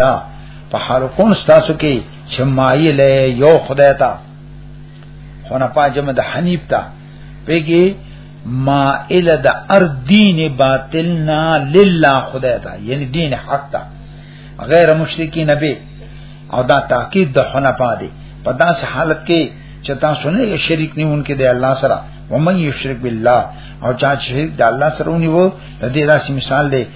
لا په هر کون تاسو کې چې مایل یو خدای ته خو نه پاجم د حنیف ته پیګي مائل د ار دین باطل نا لله خدای ته یعنی دین حق ته غیر مشرکی نبی او دا تاکید د حنفا دی په داسې حالت کې چې تاسو نه شریک نیونکې دی الله سره ومن یشرک بالله او چا شریک د الله سره ونیو د دې داسې مثال دی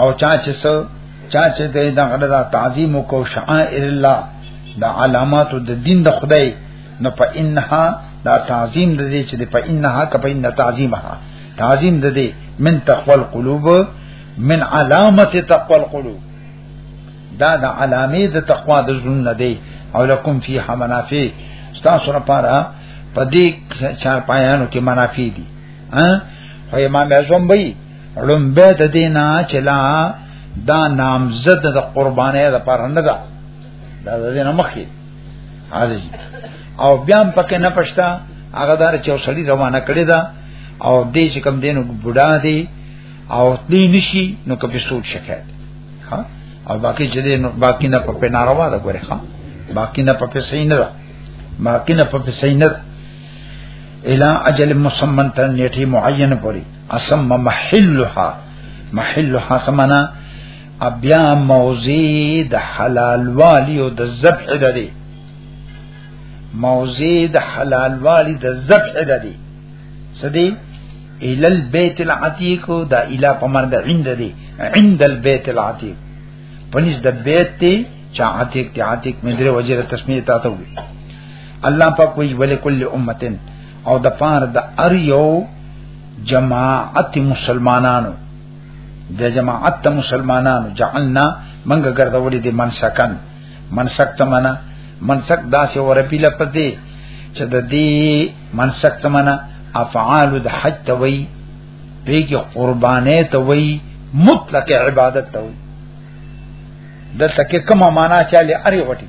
او چا چې سو چا چې دې دا غره دا تعظیم کو شعائر الله دا علامات د دین د خدای نو په انها دا تعظیم د دې چې په انها ک په ان تعظیمها تعظیم د دې من تقوى القلوب من علامت تقوى القلوب دا د علامې د تقوا د زړه نه دی او لکم فی منافع تاسو لپاره په دې چار پایانو کې منافع دي ها خو امام اعظم وایي لومبه د دینا چلا دا نامزد د قربانې د پر نه ده دا د دینه مخکي حاضر او بیا پکې نه پښتا هغه دار چې وسړي روانه کړی دا او دې چې کم دینو بډا دی او دې نشي نو کبي سوچ شکایت ها او باقی چې دې باقی نه په ناروا ده ګوره ها باقی نه په صحیح نه ده باقی نه په صحیح نه ده الا اجل مسمن تر نیټه معین پوری اسم محلها محلها سمنا ابیا موزی د حلال والی او د ذبح د دی موزی د حلال والی د ذبح د دی سدی ال البيت العتيق دا اله په مرګ عند دی عند البيت العتيق پنځ د بیت ته چا عتیق ته عتیق مې درې وجره تسمیه تا ته وي الله پاک وی ولکل امتن او د پار د ار یو جماعت مسلمانانو د جماعت ته مسلمانانو جعلنا منګه ګرځولې دي منسکن منسک څه معنا منسک داسې ورپی لپس دی چې د دې منسک څه معنا افعال د حج ته وای پیږي قربانې ته وای مطلق عبادت ته وای د تکه کومه معنا چاله اری وټي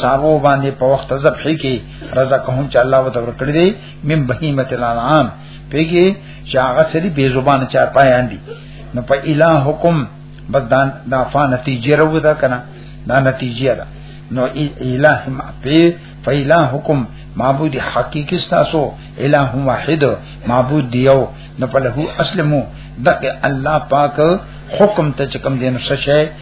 صحابو باندې په وخت ذبح کې رزقهم چې الله وتعالى ورکړي دي من بهیمه الانعام پیږي چې هغه سری بے زبان چار پایان دي نو په الہ حکم بس دا دا فا نتیجه رو دا کنه دا نتیجه ده نو الہ ما په فیلا حکم معبود حقیقی ستاسو الہ واحد معبود دیو نو په له اسلمو دغه الله پاک حکم ته چکم دین سشه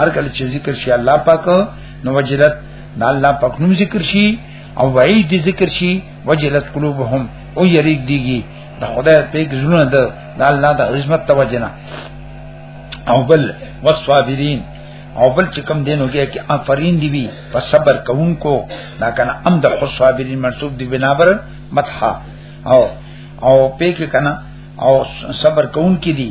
هر کله چې ذکر شي الله پاک نو وجلت دا الله پاک نوم ذکر شي او وعید دې ذکر شي وجلت قلوبهم او یریګ دیږي دا خدای په ګزونه ده دا الله د عظمت توجنا او بل والصابرین او بل چې کم دینو کې کې افرین دی وی په صبر کوونکو دا کنه ام د صابرین منسوب دی بنابر مدح او او په کې کنه او صبر کوونکې دي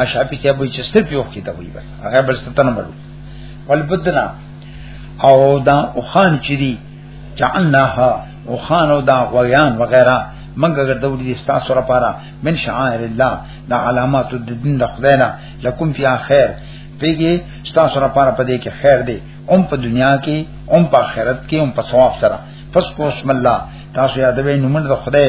ا شاپی ته به چې ستر پیوخ کی ته وي بس هغه بل ستنه مړو ولبدنا او دا او خان چې دی جعلناها او خان او دا غویان وغیرہ منګه ګرځول دي تاسو سره پاره من شعائر الله دا علامات د دین د خدای نه لکم فی خیر پیږي تاسو سره پاره پدې کې خیر دی هم په دنیا کې هم په آخرت کې هم په ثواب سره پس کو اسم الله تاسو یادوي نومن د خدای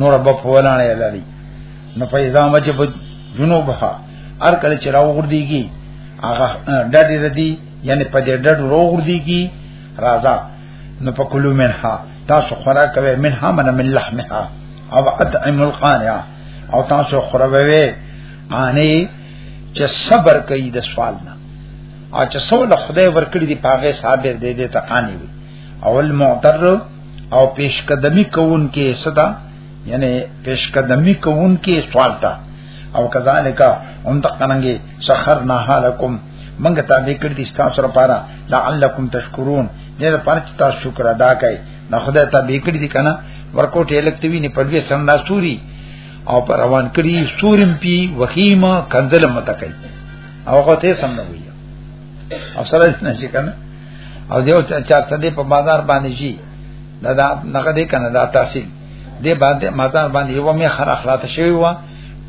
نور به په ولانه لالی نو په ځامه چې په جنوب ها هر کله چې راو ګرځيږي هغه ډډې ردي یعنی په دې ډډ رو ګرځيږي رازا نو په کلو منها تاسو خورا کوي منها من من لحمها او اطعم القانع او تاسو خورا وي قانع چې صبر کوي د سوال نه او چې سوال خدای ورکړي دی پاغه صابر دی دې تقانی وي اول معتر او پیش قدمی کون کې صدا یعنی پیش قدمی کون کې سوال تا او کذالک هم تقننګي سخرنا حالکم منګه تابع کړی دي تاسو لپاره لعلکم تشکرون دې لپاره چې تاسو شکر ادا کړئ نو خدای تابع کړی دي کنه ورکوټ الکتوی نه پدوی سندا سوري او پر روان کړی سورم پی وخیمه کنزل متکای او غته سم نه وی او سره نه شي کنه او دیو چار څه دی په بازار باندې شي دا دا نګه دی کنه دا تحصیل دی باندې مازار باندې یو مې خر اخلاط شوی و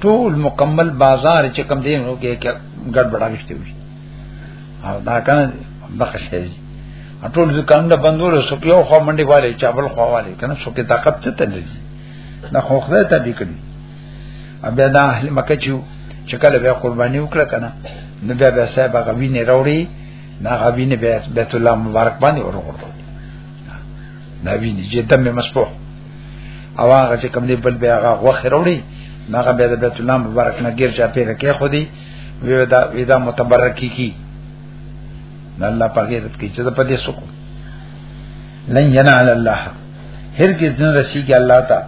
ټول مکمل بازار چې کم دی نو کې ګډ بڑا وشته وي او دا کنه دغه شی ټول ځکان نه بندول سو یو خو منډي والے چابل خو والے کنه سو کې طاقت څه تل دي نه خو خدای ته دې کړی بیا دا اهل مکه چې چې کله بیا قرباني وکړه کنه نو بیا بیا صاحب هغه وینې راوړي نه هغه وینې بیا بیت الله مبارک باندې ورغړو دا وینې چې دمه مسپو او هغه چې کوم دی بل بیا هغه وخت راوړي نه هغه بیا د بیت الله مبارک نه ګیر چا پیره کې خو دی وی دا وی دا متبرک کی کی نه الله پاګه رات کی چې په دې سکو لن ینال الله هرگز نه رسیږي الله تعالی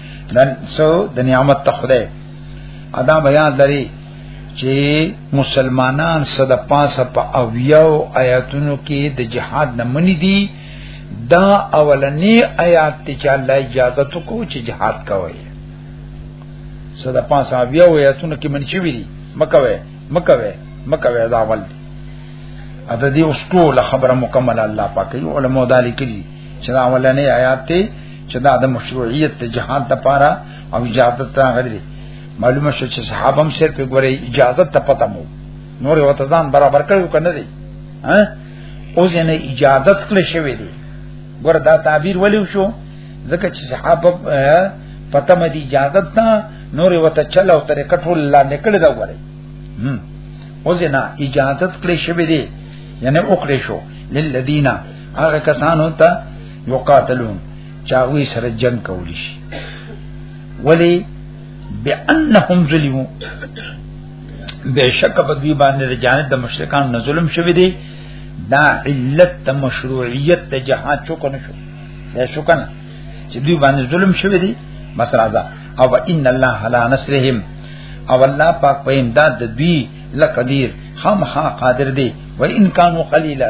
دن سو د نعمت ته خدای ادا بیان لري چې مسلمانان صد پاسه په اویاو آیاتونو کې د جهاد نه منی دي دا اولنی آیات ته چې الله اجازه تو کو چې جهاد کوي صد پاسه اویاو آیاتونو کې منی چوي دي مکوي مکوي مکوي دا اول دی اته دې اوس ټول خبره مکمل الله پاک یو علماء دالی کړي چې دا اولنی آیات ته چې دا د مشروعیت د جهاد د پاره او اجازه ته غړي معلومه شو چې صحابه هم صرف ګوري اجازه ته پته مو نور یو تزان برابر کړو کنه دی ها اوس نه اجازه کړې شوې دي ګور دا تعبیر ولیو شو ځکه چې صحابه پته مې دي اجازه ته نور یو ته چل او طریقه ټول لا نکړه دا وره اوس نه اجازه کړې شوې دي یعنی او کړې شو للذین هغه کسانو ته یقاتلون چاوی سره جنگ کولی شي ولی بانهم ظلمو بشک په دوی باندې د جانب د مشرکان نه ظلم شوی دی دا علت د مشروعیت د جهاد شو کنه شو دا شو کنه چې دوی باندې ظلم شوی دی بس راځه او ان الله علی نصرهم او الله پاک په امداد د دوی لقدیر خامخا قادر دی و ان کانوا قلیلا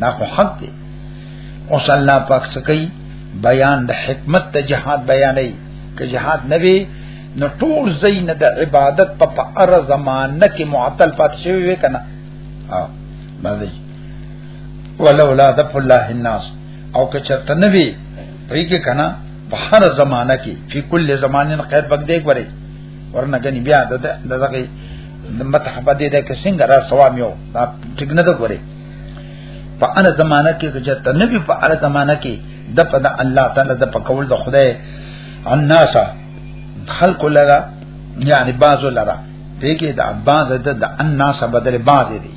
دا خو حق دی اوس الله پاک څه کوي بیان د حکمت د جهاد بیانې که جهاد نه وي نو ټول زین د عبادت په پاره زمانه کې معطل پات شوی وي کنه ها باندې ولولا دف الله الناس او که چرته نه وي پرې کې کنه په هر زمانہ کې په کل زمانه خیر بګ دې غوري ورنه غني بیا د دغه متحبه دې ده کې څنګه را سوام یو دا ټیک نه ده غوري په اړه زمانہ کې چې ته نبی په اړه زمانہ کې د په الله تعالی د په کول د خدای الناس خلق لرا یعنی بعض لرا پیګه د بعض د الناس بدل بعض دی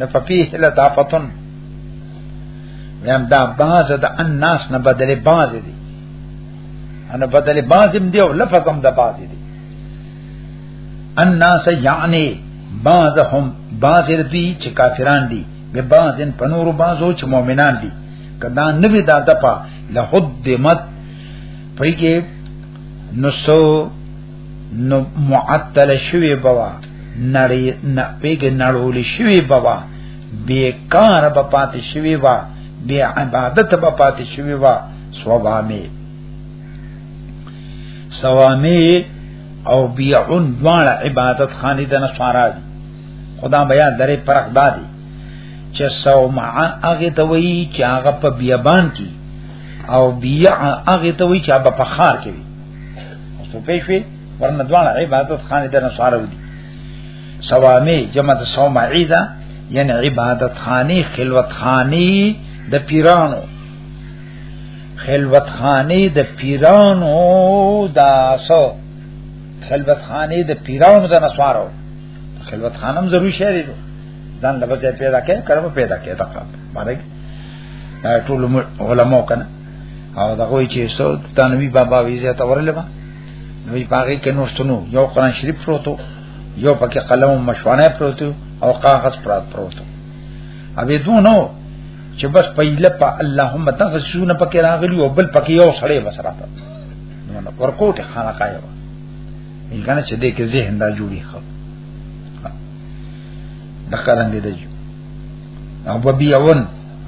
د ففيه لطافتن ویم دا بعض د الناس نه بدل بعض دی انا بدل بعض دی او لفظ هم د بعض دی الناس یعنی بعضهم بعض دوی چې کافران دي به بعضن په نور بعضو چې مؤمنان دي کدا نوی دا دپا لحدمت پای کې نو سو نو معطل شوی بوا نړی نه پیګه نړول شوی بوا بیکار به پات شوی وا بی عبادت به پات شوی وا سوابامه سوامه او بیعون دواړه عبادت خانه د نصارا دي خدا بیا درې پرخ دادي چې سو مع هغه ته وی چې هغه په بیابان کې او بیع هغه ته وی چې هغه په خار کې وي او څه پېښې ورنه دواړه عبادت خانه د نصارا دي سوامه جمع د سو معیدا یعنی عبادت خانی خلوت خانی د پیرانو خلوت خانه د پیرانو دا سو خلوت خانه د پیرانو د نسوارو خلوت خانم ضرور شری دو ځان د بځه پیدا کې کړو پیدا کې دا باندې ټول علماء کنه او دا کوئی چې سو تنوی بابا ویزه تا ورلې ما دوی پاګه کې نو شنو یو قران شریف پروتو یو پکې قلم مشوانه پروتو او کاغذ پرات پروتو ابي دونو چې بس په ایله په اللهم تاسو سونه پکې راغلی او بل پکې یو سړی بس راته نو ورکوټه خانه کایو یګنه چې دې کې ذهن دا جوړی خو د قران دې دی او بيون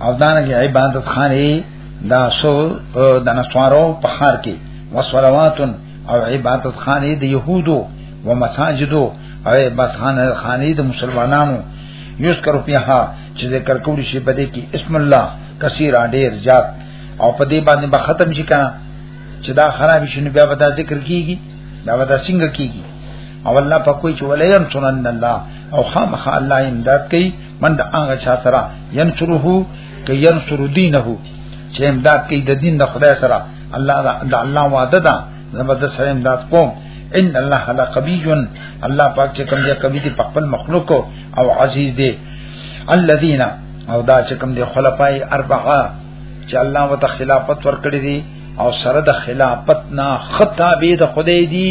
او دانګي عبادت خانه دا سو د نسوارو په خار کې وصلواتن او عبادت خانه د يهودو و مساجدو او عبادت خانه د مسلمانانو یذکر فیها چې ذکر کولی شي په دې کې اسم الله کثیر ډیر زیات او په دې باندې به ختم شي کنه چې دا خراب شي نو بیا به دا ذکر کیږي دا به دا څنګه کیږي او الله په کوئی چې ولې يم سنن الله او خامخ الله امداد کوي من دا هغه چا سره ينصره کې ينصر دينه چې امداد کوي د دین د خدای سره الله دا الله وعده ده زبردست سره امداد کوم ان الله لقوی الله پاک چې کوم دې کوي په خپل مخلوق او عزیز دی الذين او دا چې کوم دی خلفای اربعه چې الله وت خلافت ورکړي دي او سره د خلافت نه خطابې د خدای دی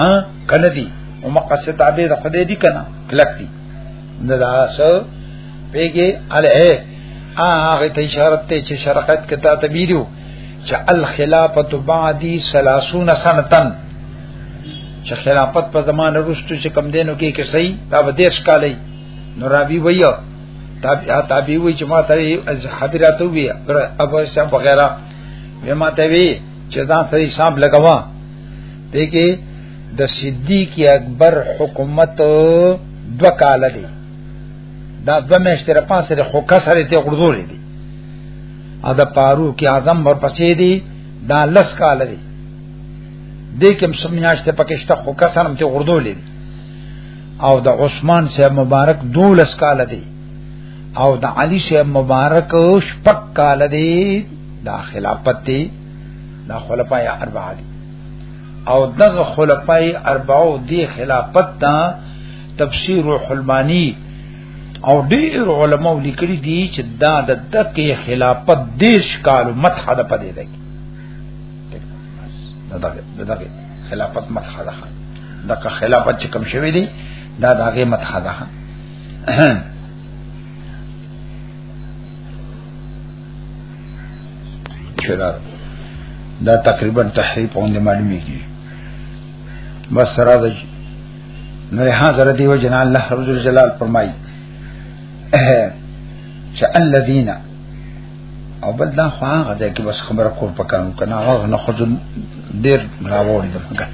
ها کله دی او مقصد تابع د خدای دی کنه کلک دی نه دا سو پیګه اله هغه ته اشاره ته چې شرقت کته تبیرو چې الخلافت بعدی 30 سنتن چې خلافت په زمانه رستو چې کم دینو کې کې صحیح دا به دیش کالي نو راوی ویو تابع تابع وی چې ما ته حضرت وی پر ابو شام وغیرہ وی ما ته وی چې دا صحیح حساب لګوا دګه د صدیق اکبر حکومت دو کال دی دا دو میشتره پاسره خو کسره ته غردوري دي ا د فاروق اعظم ورپسې دی دا لس کال دی د کوم سمیاشته پکشته خو کسانم ته غردولې او د عثمان صاحب مبارک دولس کال دی او د علی صاحب مبارک شپک کال دی دا خلافت دی دا خلفای اربعه دی او دغه خلفای اربعه دی خلافت تا تفسیر الحلمانی او ډیر علماء لیکلي دي چې دا د دقه خلافت دیش کال مدح ده پدې ده دا دا خلافت مدح ده دغه خلافت چې کوم شوی دی دا دغه مدح ده شرار دا تقریبا تحریف اون معلومیږي بس سره نو حاضر دی و جنا الله رب جلال فرمای چې الذين او بل دا خو هغه ځای کې بس خبره کول پکانو کنه هغه نه خو ډیر راوړي دغه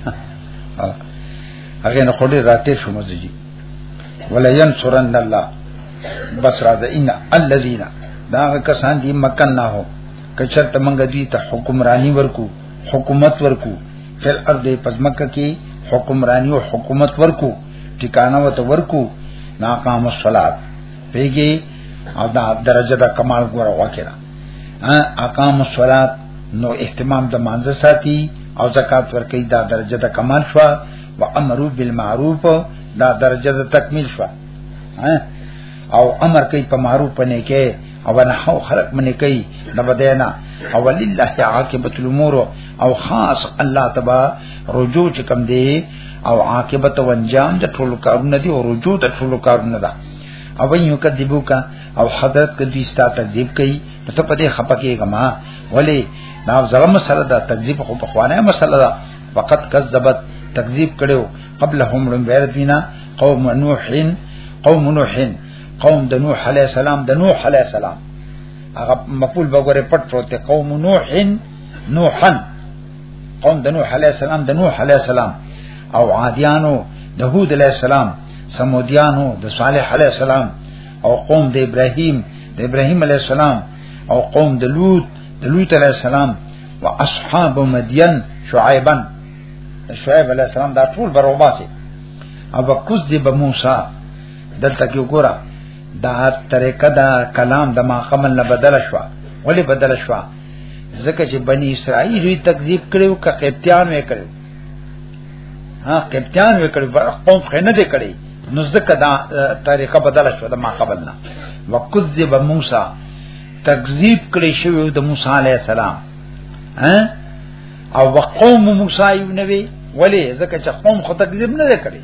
هغه نه خو ډیر راته شو مزجي ولا ينصرن الله بس را ده ان الذين دا کسان دي مکن نه هو کچر تمنګ دوی ته حکمرانی ورکو حکومت ورکو فل ارض پزمکه کې حکمرانی او حکومت ورکو ټکانه وته ورکو ناقام الصلات پیږي او دا درجه د کمال ګوره واکره اقام الصلات نو اهتمام د مانزه ساتي او زکات ورکي دا درجه د کمال شو او امرو بالمعروف دا درجه د تکمیل شو او امر کوي په معروف پنه کې او نه هو خلق منی کوي نه بدینا او لله عاقبت الامور او خاص الله تبا رجوع چکم دی او عاقبت و انجام د ټول کارونه دی او رجوع د ټول کارونه ده او وین یو کذبو کا او حضرت کدی ستا تکذیب کوي نو ته پدې خپکه کما ولی نا زغم مسله ده تکذیب خو په خوانه مسله ده وقت کذبت تکذیب کړو قبلهم لم بیرتینا قوم نوح قوم نوح قوم د نوح علی السلام د نوح علی السلام هغه مقبول بګوره پټ پروت قوم نوح نوحن قوم د نوح علی السلام د نوح علی السلام او عادیانو د هود علی السلام سمودیانو د صالح علی السلام او قوم د ابراهیم د ابراهیم علی السلام او قوم د لوط د لوط علی السلام او اصحاب مدین شعیبا شعیب علی السلام دا ټول بروباسي او کوز دی به موسی دلته کې وګوره دا طریقه دا کلام د ما قمل نه بدل شو ولی بدل شو ځکه چې بنی اسرائیل یې تکذیب کړو که قبطیان یې کړو ها قبطیان یې کړو قوم خنه دې کړی نو ځکه دا طریقه بدل شو د ما قبل نه وکذب موسی تکذیب کړی شو د موسی علی السلام ها او وقوم موسی یې نبی ولی ځکه چې قوم خو تکذیب نه کړی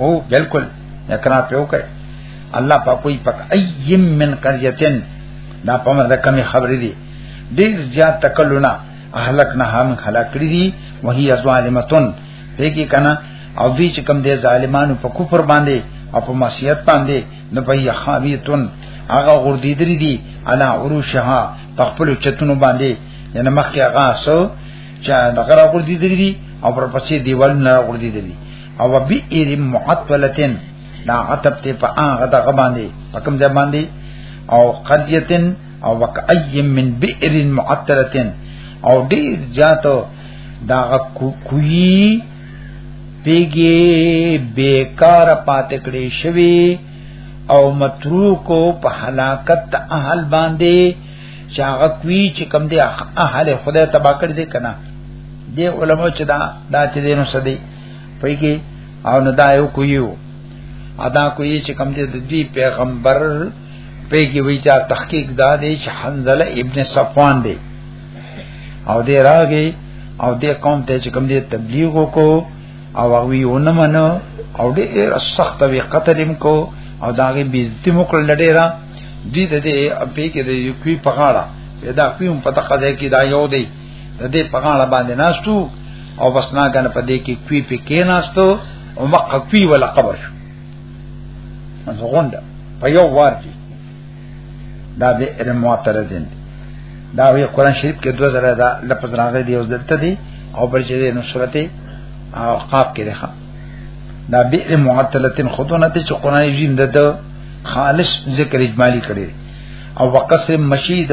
او بالکل اقرار په وکړ الله په کوئی پک ایم من قريتن دا په مرده کمی خبرې دي ډیر زیات تکلنا اهلک نه هم خلق کړی دي وهي ظالمتون دیکي کنه او دوی چې کوم دي ظالمانو په کفر باندې او په معصیت باندې نه په یخاویتون هغه غردیدری دي انا عروشها په خپل چتونو باندې یعنی مخکې هغه سو چې هغه غردیدری دي او پر پسې دیوال نه غردیدری دي او بی ایر معطلتن دا عتب ته په هغه دغه باندې په کوم ځای باندې او قريتن او وکای من بئر معطلتن او ډیر جاتو دا کوی پیګي بیکار پاتې کړي شوی او متروکو په هلاکت اهل باندې چې هغه کوي چې کم دی اهل خدای تبا کړی دی کنه دی علماء چې دا دا چې دینو سدي پېږي او نه دا یو کویو ادا کوی چې کوم دې د دې پیغمبر پېږي وی چې تحقیق دا دی چې حنزله ابن صفوان دی او دې راغی او دې قوم ته چې کوم دې تبلیغ وکړو او هغه یې منو او دې سخت وی قتل کو او داغه بیزتی مکل لډیرا دې دې په کې دې کوي په غاړه دا کوم په تقاضا کې دا یو دی د دې په غاړه باندې ناشتو او بس نه کنه په دې کې کوي په کې ناشتو او مکه کوي ولا قبر شو زغونډه په یو وار کې دا به علم معترضین دا وی قرآن شریف کې دوه زره دا لفظ راغلي دی او دلته دی او بل چې نو سورته قاف کې ده دا بئر معطلتن خودونه ته چې قرآن عظیم ده خالص ذکر اجمالی کړي او وقصر مشید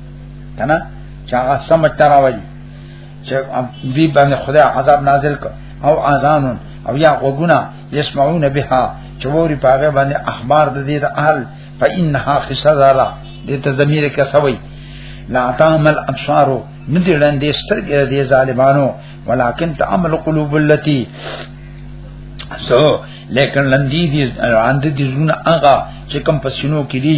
کنه چې هغه سم تر وایي چې دوی باندې خدای عذاب نازل کړ او اذان او یا وګنا یسمعون بها چې ووري پاګه باندې اخبار د دې د اهل فإنها خسرارا دې ته ضمیر کې سوي لا تعمل ابصار ندی لاندې سترګې دې ظالمانو ولکن تعمل قلوب التي سو لیکن لندی دی راند دی زونه هغه چې کم پسینو کې دي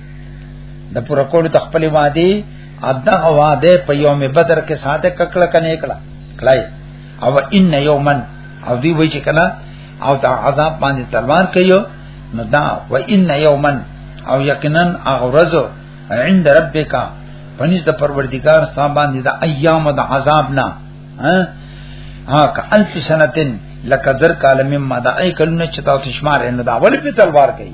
د پوره کولو د خپل وادي ادا وعده په یوم بدر کې ساته ککړه کنه کړه کړای او ان یومن او دی وای چې کنا او دا عذاب باندې تلوار کوي نو دا و ان یومن او یقینا اغرز عند ربک پنځ د پروردگار ستا باندې دا ایام د عذاب نه ها ها ک الف سنتن لکذر کالم ما دا ای کلونه چې تاسو شمار نه دا ول په تلوار کوي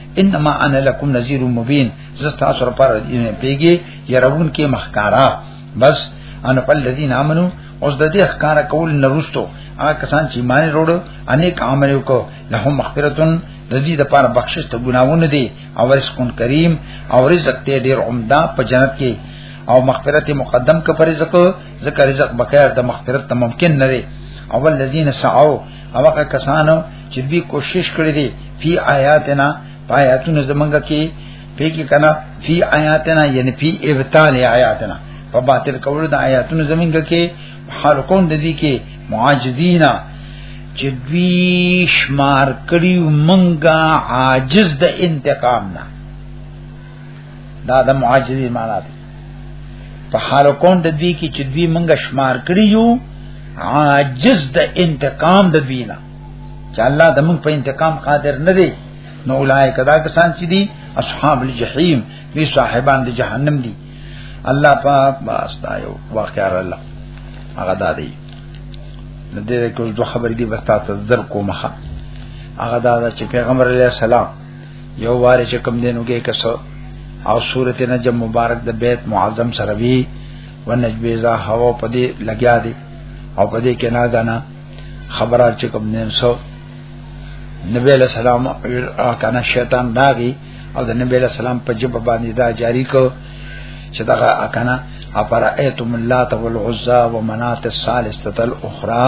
انما انا لکم نذیر مبین زستا سر پر پیګي يرون کې مخکارا بس ان په الذين امنو اوس د دې ښکار کول نرستو هغه کسان چې ایمان وروړ انیک عمل وکړو لهم مغفرتون د دې د پاره بخشش ته ګناونه دي او رزق کریم او رزق ته ډیر عمده په جنت کې او مغفرت مقدم کا پر رزق ذکر رزق بخیر د مغفرت ته ممکن نه دی اول الذين سعوا هغه کسانو چې دوی کوشش کړی دی فی آیاتنا پایاتونه زمونږه کې پیګه کنا فی آیاتنا یعنی فی ابطال آیاتنا په باطل کول د آیاتونو زمونږه کې حال کون د دې کې معاجزینا چې دوی شمار کړی مونږه عاجز د انتقام نه دا د معجزې معنا ده په حال کون د دوی کې چې دوی مونږه شمار کړی یو عاجز د انتقام د دوی نه چې الله د مونږ په انتقام قادر نه دی نو اولای کدا کسان چې دي اصحاب الجحیم دوی صاحبان د جهنم دي الله پاک واسطه یو واقعا الله هغه دا دی نو دې کوم دوه خبرې دي بس تاسو در کومه هغه دا چې پیغمبر علیه السلام یو واره چې کوم دینو کې کس او سورته نجم مبارک د بیت معظم سره وی ونجبیزا هوا پدې لګیا دی او پدې کې نه دانا خبره چې کوم دین سو نبی علیہ السلام کانا شیطان داغي او د نبی علیہ السلام په جبه باندې دا جاری کو چې دا کانا اپر ایتم اللات والعزى ومنات الثالثه الاخرى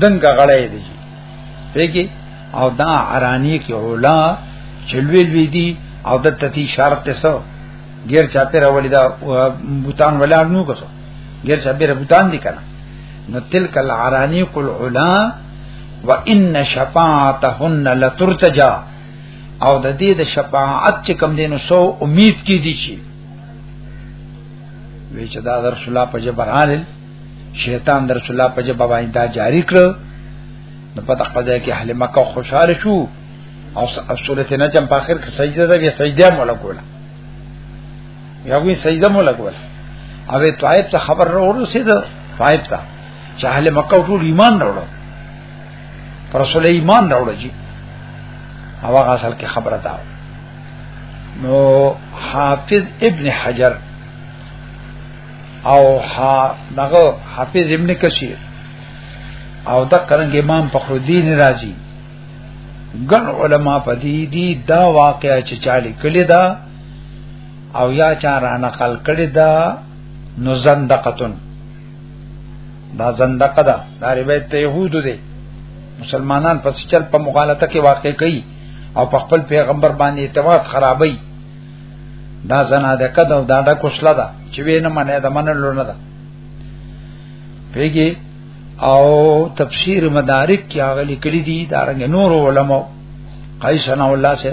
دنګ غړې دي پیګي او دا ارانی کې علا چلوي لوي دي او د تتی شرط ته سو غیر چا پر اولی دا بوتان ولا نو کسو غیر چا پر بوتان دي کنه نو تلک العرانی قل علا وان شفاعتهن لترتجا او د دې د شفاعت چې کم دینو سو امید کی دي شي وی چې دا رسول الله په جبرانل شیطان در رسول الله په جبا باندې دا جاری کړ نو په دغه ځای کې اهل مکه خوشاله شو او سورته نجم په اخر کې سجده ده بیا سجده مولا کوله یا وی سجده مولا کوله او طائف ته خبر ورسید طائف ته چې اهل مکه ټول ایمان راوړل پر رسول ایمان راوړل جی او هغه اصل کې خبره ده نو حافظ ابن حجر او ها دغه حافظ ابن کثیر او د قرنګ امام فخر الدین رازی ګن علما پدې دي دا واقعا چې چالي کړی دا او یا چا را نقل کړی دا نو زندقتن دا زندقه ده دا روایت ته يهودو دي مسلمانان پس چل په مغالطه کې واقع کوي او په خپل پیغمبر باندې اعتماد خرابوي دا زنا د کده او دا د کوشلا ده چې وینه منه د منلو نه ده پیږي او تفسیر مدارک کې هغه لیکلي دي دا رنګ نور علماء قیسنا الله سے